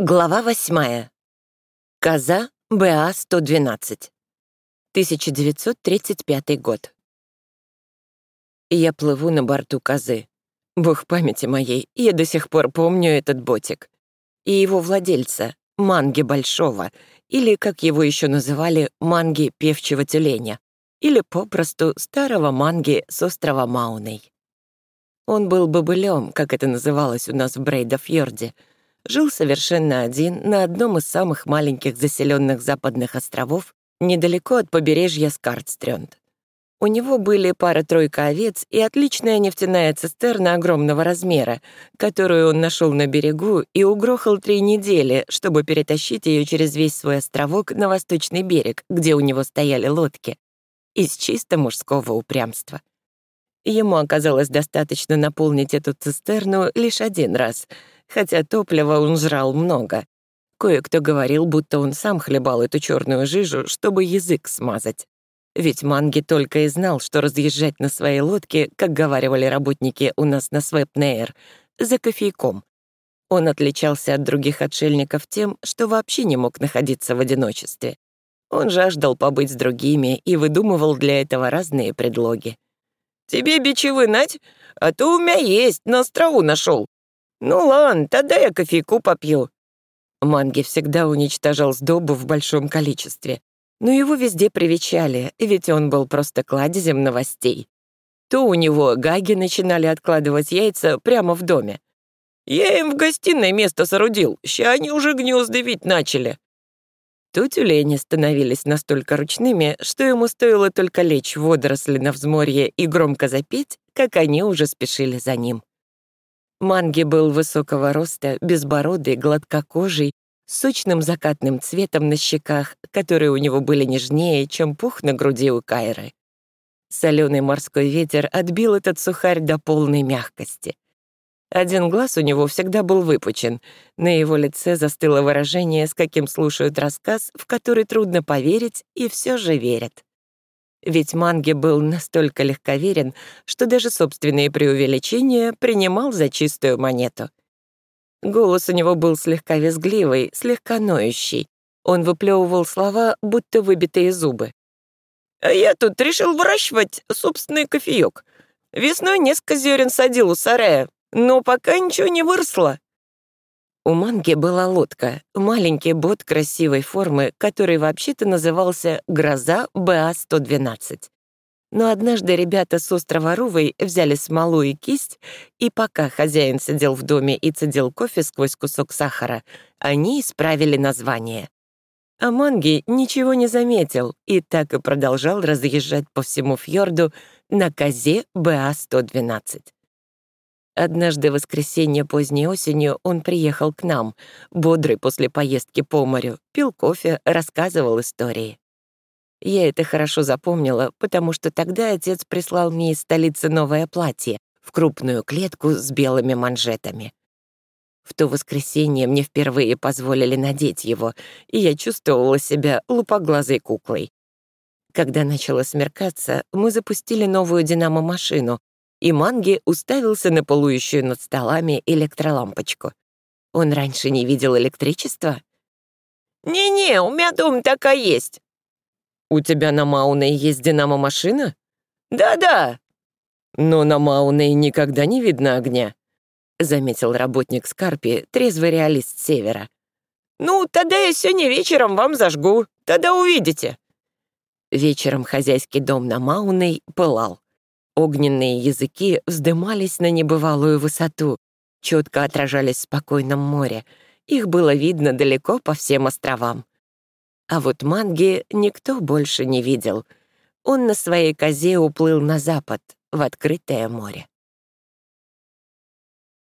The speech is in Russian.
Глава восьмая. Коза БА-112. 1935 год. Я плыву на борту козы. Бог памяти моей, я до сих пор помню этот ботик. И его владельца, Манги Большого, или, как его еще называли, Манги Певчего Тюленя, или попросту старого Манги с острова Мауной. Он был бобылем, как это называлось у нас в Брейдафьорде — жил совершенно один на одном из самых маленьких заселенных западных островов недалеко от побережья Скартстрёнд. У него были пара-тройка овец и отличная нефтяная цистерна огромного размера, которую он нашел на берегу и угрохал три недели, чтобы перетащить ее через весь свой островок на восточный берег, где у него стояли лодки, из чисто мужского упрямства. Ему оказалось достаточно наполнить эту цистерну лишь один раз — хотя топлива он жрал много. Кое-кто говорил, будто он сам хлебал эту черную жижу, чтобы язык смазать. Ведь Манги только и знал, что разъезжать на своей лодке, как говаривали работники у нас на Свепнейр, за кофейком. Он отличался от других отшельников тем, что вообще не мог находиться в одиночестве. Он жаждал побыть с другими и выдумывал для этого разные предлоги. «Тебе бичи вынать? А то у меня есть, на острову нашел. «Ну ладно, тогда я кофейку попью». Манги всегда уничтожал сдобу в большом количестве, но его везде привечали, ведь он был просто кладезем новостей. То у него гаги начинали откладывать яйца прямо в доме. «Я им в гостиной место соорудил, ща они уже гнезда вить начали». То тюлени становились настолько ручными, что ему стоило только лечь в водоросли на взморье и громко запеть, как они уже спешили за ним. Манги был высокого роста, безбородый, гладкокожий, с сочным закатным цветом на щеках, которые у него были нежнее, чем пух на груди у Кайры. Соленый морской ветер отбил этот сухарь до полной мягкости. Один глаз у него всегда был выпучен. На его лице застыло выражение, с каким слушают рассказ, в который трудно поверить и все же верят. Ведь Манги был настолько легковерен, что даже собственные преувеличения принимал за чистую монету. Голос у него был слегка визгливый, слегка ноющий. Он выплевывал слова, будто выбитые зубы. «А я тут решил выращивать собственный кофеек. Весной несколько зерен садил у сарая, но пока ничего не выросло. У Манги была лодка, маленький бот красивой формы, который вообще-то назывался «Гроза БА-112». Но однажды ребята с острова Рувой взяли смолу и кисть, и пока хозяин сидел в доме и цедил кофе сквозь кусок сахара, они исправили название. А Манги ничего не заметил и так и продолжал разъезжать по всему фьорду на козе БА-112. Однажды в воскресенье поздней осенью он приехал к нам, бодрый после поездки по морю, пил кофе, рассказывал истории. Я это хорошо запомнила, потому что тогда отец прислал мне из столицы новое платье в крупную клетку с белыми манжетами. В то воскресенье мне впервые позволили надеть его, и я чувствовала себя лупоглазой куклой. Когда начало смеркаться, мы запустили новую динамо-машину, и Манги уставился на полующую над столами электролампочку. Он раньше не видел электричества? «Не-не, у меня дом такая есть». «У тебя на Мауне есть динамо-машина?» «Да-да». «Но на Мауне никогда не видно огня», — заметил работник Скарпи, трезвый реалист Севера. «Ну, тогда я сегодня вечером вам зажгу, тогда увидите». Вечером хозяйский дом на Мауной пылал. Огненные языки вздымались на небывалую высоту, четко отражались в спокойном море. Их было видно далеко по всем островам. А вот Манги никто больше не видел. Он на своей козе уплыл на запад, в открытое море.